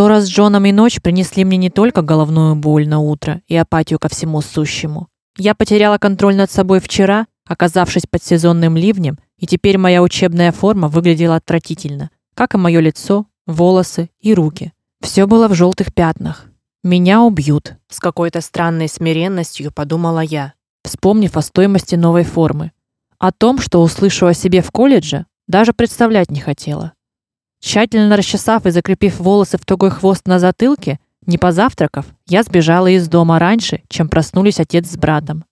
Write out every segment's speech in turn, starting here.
Ссора с Джоном и ночь принесли мне не только головную боль на утро и апатию ко всему сущему. Я потеряла контроль над собой вчера, оказавшись под сезонным ливнем, и теперь моя учебная форма выглядела отвратительно, как и мое лицо, волосы и руки. Все было в желтых пятнах. Меня убьют, с какой-то странной смиренностью подумала я, вспомнив о стоимости новой формы. О том, что услышу о себе в колледже, даже представлять не хотела. Тщательно расчесав и закрепив волосы в тугой хвост на затылке, не позавтракав, я сбежала из дома раньше, чем проснулись отец с братом.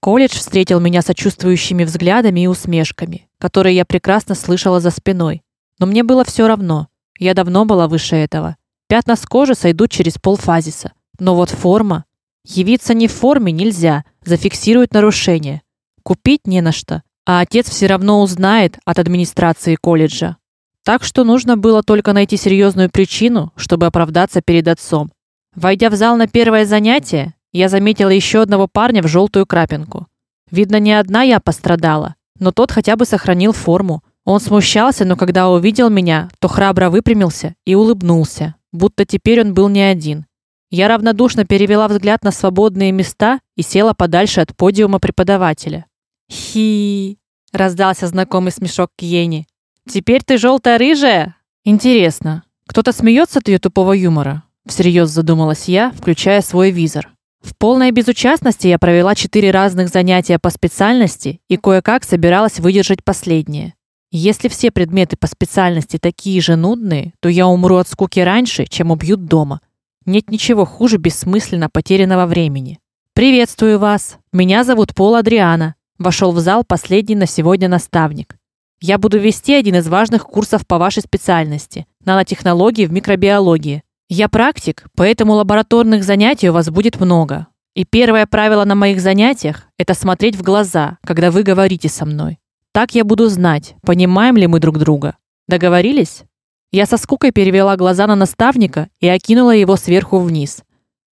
Колледж встретил меня сочувствующими взглядами и усмешками, которые я прекрасно слышала за спиной. Но мне было все равно. Я давно была выше этого. Пятна с кожи сойдут через полфазиса. Но вот форма, явиться не в форме нельзя, зафиксируют нарушение. Купить не на что, а отец все равно узнает от администрации колледжа. Так что нужно было только найти серьезную причину, чтобы оправдаться перед отцом. Войдя в зал на первое занятие, я заметила еще одного парня в желтую крапинку. Видно, не одна я пострадала, но тот хотя бы сохранил форму. Он смущался, но когда увидел меня, то храбро выпрямился и улыбнулся, будто теперь он был не один. Я равнодушно перевела взгляд на свободные места и села подальше от подиума преподавателя. Хи, раздался знакомый смешок Кьени. Теперь ты желтая рыжая? Интересно, кто-то смеется от ее тупого юмора? Всерьез задумалась я, включая свой визор. В полной безучастности я провела четыре разных занятия по специальности и кое-как собиралась выдержать последнее. Если все предметы по специальности такие же нудные, то я умру от скуки раньше, чем убьют дома. Нет ничего хуже бессмысленно потерянного времени. Приветствую вас. Меня зовут Пол Адриана. Вошел в зал последний на сегодня наставник. Я буду вести один из важных курсов по вашей специальности нанотехнологии в микробиологии. Я практик, поэтому лабораторных занятий у вас будет много. И первое правило на моих занятиях это смотреть в глаза, когда вы говорите со мной. Так я буду знать, понимаем ли мы друг друга. Договорились? Я со скукой перевела глаза на наставника и окинула его сверху вниз.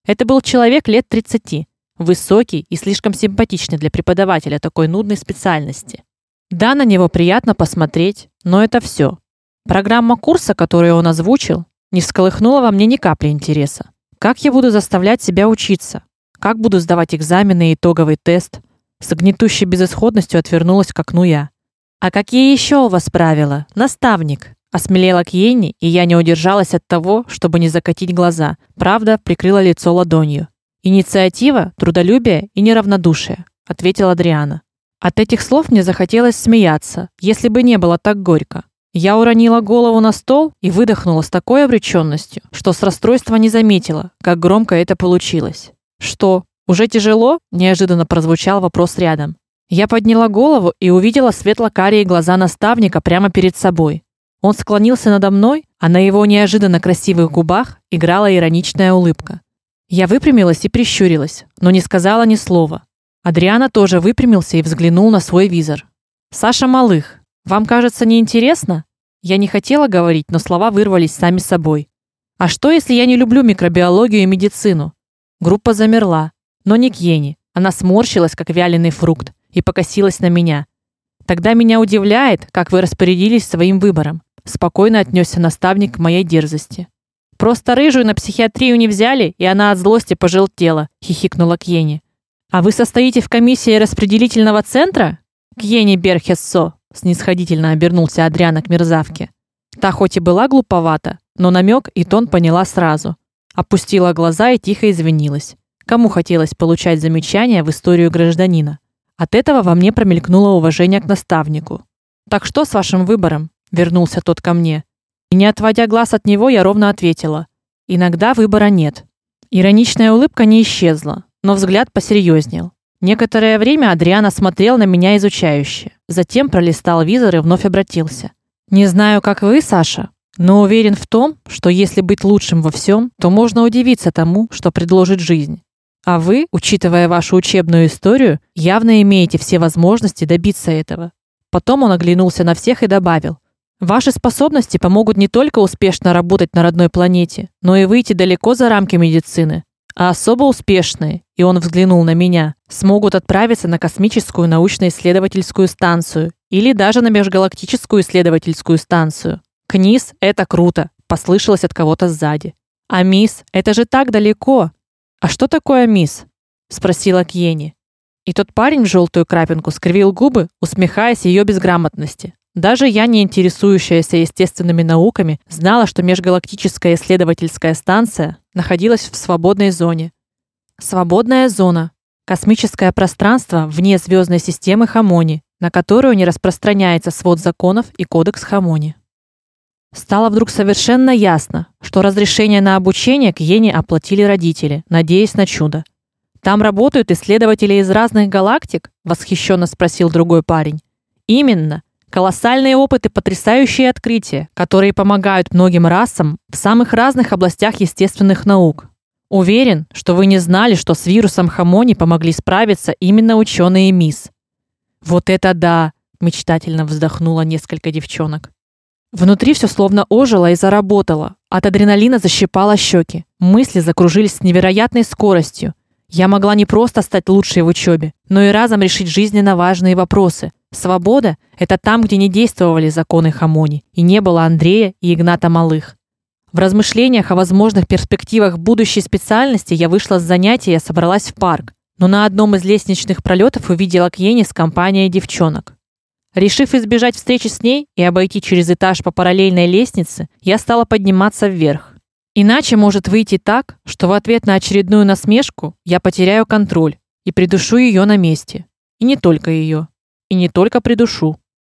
Это был человек лет 30, высокий и слишком симпатичный для преподавателя такой нудной специальности. Да, на него приятно посмотреть, но это все. Программа курса, которую он озвучил, не всколыхнула во мне ни капли интереса. Как я буду заставлять себя учиться? Как буду сдавать экзамены и итоговый тест? С гнетущей безысходностью отвернулась к окну я. А какие еще у вас правила, наставник? Осмелела Кьенни, и я не удержалась от того, чтобы не закатить глаза. Правда, прикрыла лицо ладонью. Инициатива, трудолюбие и неравнодушие, ответила Адриана. От этих слов мне захотелось смеяться, если бы не было так горько. Я уронила голову на стол и выдохнула с такой обречённостью, что с расстройства не заметила, как громко это получилось. Что, уже тяжело? неожиданно прозвучал вопрос рядом. Я подняла голову и увидела светло-карие глаза наставника прямо перед собой. Он склонился надо мной, а на его неожиданно красивых губах играла ироничная улыбка. Я выпрямилась и прищурилась, но не сказала ни слова. Адриана тоже выпрямился и взглянул на свой визор. Саша Малых, вам кажется неинтересно? Я не хотела говорить, но слова вырвались сами собой. А что, если я не люблю микробиологию и медицину? Группа замерла, но не Кьени. Она сморщилась, как вяленый фрукт, и покосилась на меня. Тогда меня удивляет, как вы распорядились своим выбором. Спокойно отнесся наставник к моей дерзости. Просто рыжую на психиатрию не взяли, и она от злости пожелтела, хихикнула Кьени. А вы состоите в комиссии распределительного центра? Кьени Берхессо, снисходительно обернулся Адриана к мерзавке. Та хоть и была глуповата, но намек и тон поняла сразу. Опустила глаза и тихо извинилась. Кому хотелось получать замечания в историю гражданина? От этого во мне промелькнуло уважение к наставнику. Так что с вашим выбором? вернулся тот ко мне. И не отводя глаз от него, я ровно ответила: иногда выбора нет. Ироничная улыбка не исчезла, но взгляд посерьезнел. Некоторое время Адриан смотрел на меня изучающе, затем пролистал визор и вновь обратился. Не знаю, как вы, Саша, но уверен в том, что если быть лучшим во всем, то можно удивиться тому, что предложит жизнь. А вы, учитывая вашу учебную историю, явно имеете все возможности добиться этого. Потом он оглянулся на всех и добавил: Ваши способности помогут не только успешно работать на родной планете, но и выйти далеко за рамки медицины. А особо успешные, и он взглянул на меня, смогут отправиться на космическую научно-исследовательскую станцию или даже на межгалактическую исследовательскую станцию. Книс это круто, послышалось от кого-то сзади. А мисс, это же так далеко. А что такое мисс? спросила Кьени. И тот парень в желтую крапинку скривил губы, усмехаясь ее безграмотности. Даже я, не интересующаяся естественными науками, знала, что межгалактическая исследовательская станция находилась в свободной зоне. Свободная зона космическое пространство вне звездной системы Хамони, на которую не распространяется свод законов и кодекс Хамони. Стало вдруг совершенно ясно, что разрешение на обучение к Йене оплатили родители, надеясь на чудо. Там работают исследователи из разных галактик, восхищенно спросил другой парень. Именно. Колоссальные опыты, потрясающие открытия, которые помогают многим расам в самых разных областях естественных наук. Уверен, что вы не знали, что с вирусом Хамони помогли справиться именно ученые МИС. Вот это да, мечтательно вздохнула несколько девчонок. Внутри все словно ожило и заработало. От адреналина защипало щеки. Мысли закружились с невероятной скоростью. Я могла не просто стать лучшей в учебе, но и разом решить жизненно важные вопросы. Свобода это там, где не действовали законы Хамони и не было Андрея и Игната Малых. В размышлениях о возможных перспективах будущей специальности я вышла с занятия и собралась в парк, но на одном из лестничных пролетов увидела Кьени с компанией девчонок. Решив избежать встречи с ней и обойти через этаж по параллельной лестнице, я стала подниматься вверх. Иначе может выйти так, что в ответ на очередную насмешку я потеряю контроль и придушу ее на месте. И не только ее, и не только придушу.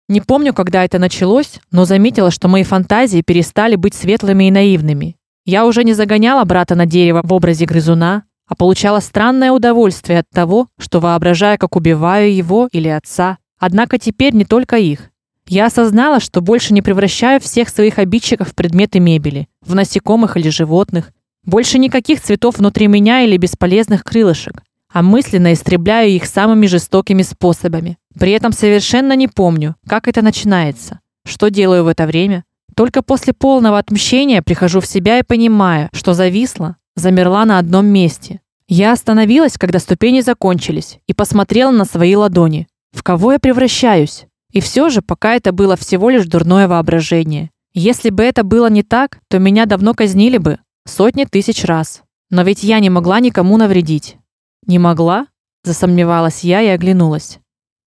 Не помню, когда это началось, но заметила, что мои фантазии перестали быть светлыми и наивными. Я уже не загоняла брата на дерево в образе грызуна, а получала странное удовольствие от того, что воображая, как убиваю его или отца, Однако теперь не только их. Я осознала, что больше не превращаю всех своих обидчиков в предметы мебели, в насекомых или животных. Больше никаких цветов внутри меня или бесполезных крылышек, а мысленно истребляю их самыми жестокими способами. При этом совершенно не помню, как это начинается. Что делаю в это время? Только после полного отмщения прихожу в себя и понимаю, что зависла, замерла на одном месте. Я остановилась, когда ступени закончились, и посмотрела на свои ладони. В кого я превращаюсь? И все же, пока это было всего лишь дурное воображение. Если бы это было не так, то меня давно казнили бы сотни тысяч раз. Но ведь я не могла никому навредить. Не могла? засомневалась я и оглянулась.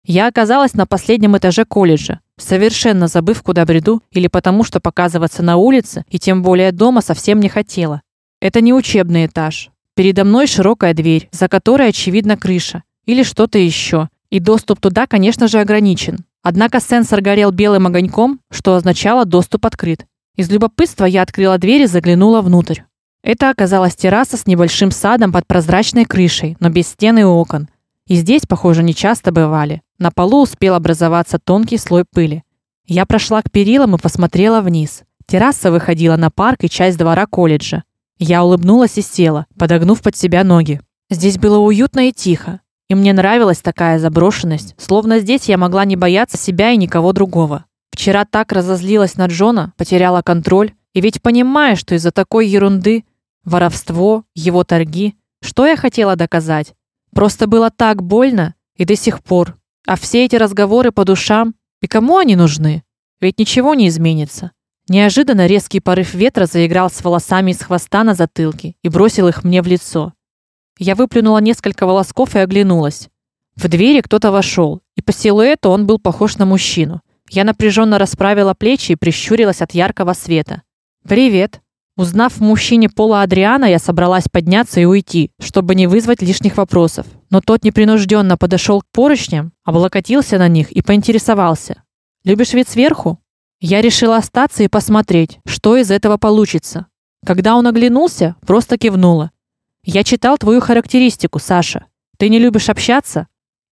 Я оказалась на последнем этаже колледжа, совершенно забыв, куда бреду, или потому, что показываться на улице и тем более дома совсем не хотела. Это не учебный этаж. Передо мной широкая дверь, за которой очевидно крыша или что-то еще, и доступ туда, конечно же, ограничен. Однако сенсор горел белым огоньком, что означало доступ открыт. Из любопытства я открыла дверь и заглянула внутрь. Это оказалась терраса с небольшим садом под прозрачной крышей, но без стен и окон. И здесь, похоже, не часто бывали. На полу успел образоваться тонкий слой пыли. Я прошла к перилам и посмотрела вниз. Терраса выходила на парк и часть двора колледжа. Я улыбнулась и села, подогнув под себя ноги. Здесь было уютно и тихо. И мне нравилась такая заброшенность, словно здесь я могла не бояться себя и никого другого. Вчера так разозлилась на Джона, потеряла контроль, и ведь понимая, что из-за такой ерунды, воровство, его торги, что я хотела доказать? Просто было так больно и до сих пор. А все эти разговоры по душам, и кому они нужны? Ведь ничего не изменится. Неожиданно резкий порыв ветра заиграл с волосами из хвоста на затылке и бросил их мне в лицо. Я выплюнула несколько волосков и оглянулась. В двери кто-то вошел, и по силуэту он был похож на мужчину. Я напряженно расправила плечи и прищурилась от яркого света. Привет. Узнав в мужчине пола Адриана, я собралась подняться и уйти, чтобы не вызвать лишних вопросов. Но тот непринужденно подошел к поручням, облокотился на них и поинтересовался: "Любишь вид сверху?" Я решила остаться и посмотреть, что из этого получится. Когда он оглянулся, просто кивнула. Я читал твою характеристику, Саша. Ты не любишь общаться?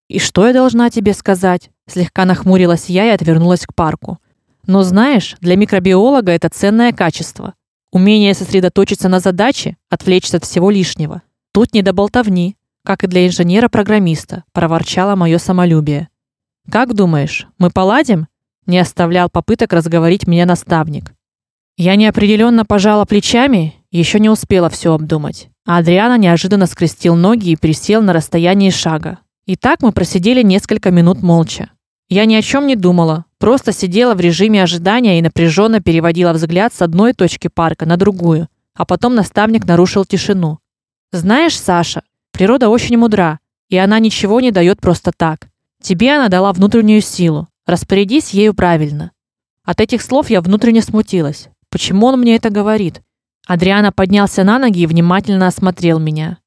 И что я должна тебе сказать? Слегка нахмурилась я и отвернулась к парку. Но знаешь, для микробиолога это ценное качество. Умение сосредоточиться на задаче, отвлечься от всего лишнего. Тут не до болтовни, как и для инженера-программиста, проворчало мое самолюбие. Как думаешь, мы поладим? Не оставлял попыток разговорить меня наставник. Я неопределенно пожала плечами, еще не успела все обдумать. А Адриана неожиданно скрестил ноги и присел на расстоянии шага. И так мы просидели несколько минут молча. Я ни о чем не думала, просто сидела в режиме ожидания и напряженно переводила взгляд с одной точки парка на другую. А потом наставник нарушил тишину. Знаешь, Саша, природа очень мудра, и она ничего не дает просто так. Тебе она дала внутреннюю силу. Распорядись ею правильно. От этих слов я внутренне смутилась. Почему он мне это говорит? Адриана поднялся на ноги и внимательно осмотрел меня.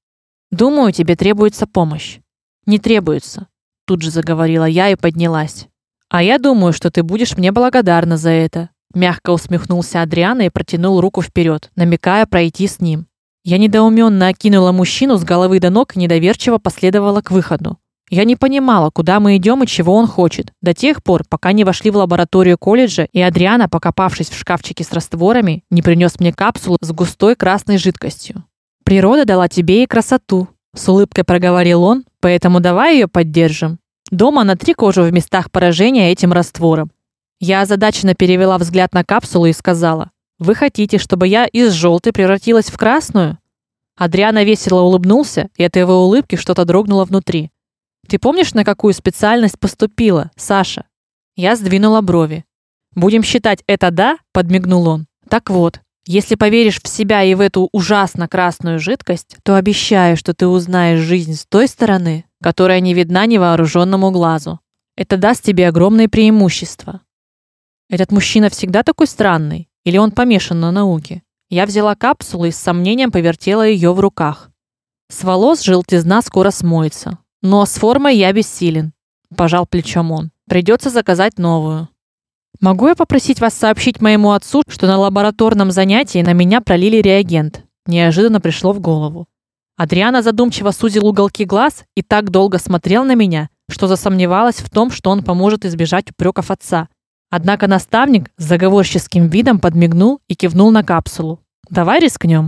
Думаю, тебе требуется помощь. Не требуется, тут же заговорила я и поднялась. А я думаю, что ты будешь мне благодарна за это. Мягко усмехнулся Адриана и протянул руку вперед, намекая пройти с ним. Я недоуменно окинула мужчину с головы до ног и недоверчиво последовала к выходу. Я не понимала, куда мы идем и чего он хочет, до тех пор, пока не вошли в лабораторию колледжа, и Адриана, покопавшись в шкафчике с растворами, не принес мне капсулу с густой красной жидкостью. Природа дала тебе и красоту, с улыбкой проговорил он. Поэтому давай ее поддержим. Дома на три кожу в местах поражения этим раствором. Я озадаченно перевела взгляд на капсулу и сказала: "Вы хотите, чтобы я из желтой превратилась в красную?" Адриана весело улыбнулся, и от его улыбки что-то дрогнуло внутри. Ты помнишь, на какую специальность поступила, Саша? Я сдвинула брови. Будем считать это да, подмигнул он. Так вот, если поверишь в себя и в эту ужасно красную жидкость, то обещаю, что ты узнаешь жизнь с той стороны, которая не видна невооруженному глазу. Это даст тебе огромные преимущества. Этот мужчина всегда такой странный или он помешан на науке? Я взяла капсулу и с сомнением повертела ее в руках. С волос желтизна скоро смоется, но с формой я бессилен, пожал плечом он. Придется заказать новую. Могу я попросить вас сообщить моему отцу, что на лабораторном занятии на меня пролили реагент? Неожиданно пришло в голову. Адриана задумчиво сузил уголки глаз и так долго смотрел на меня, что засомневалась в том, что он поможет избежать упреков отца. Однако наставник с заговорческим видом подмигнул и кивнул на капсулу. Давай рискнем.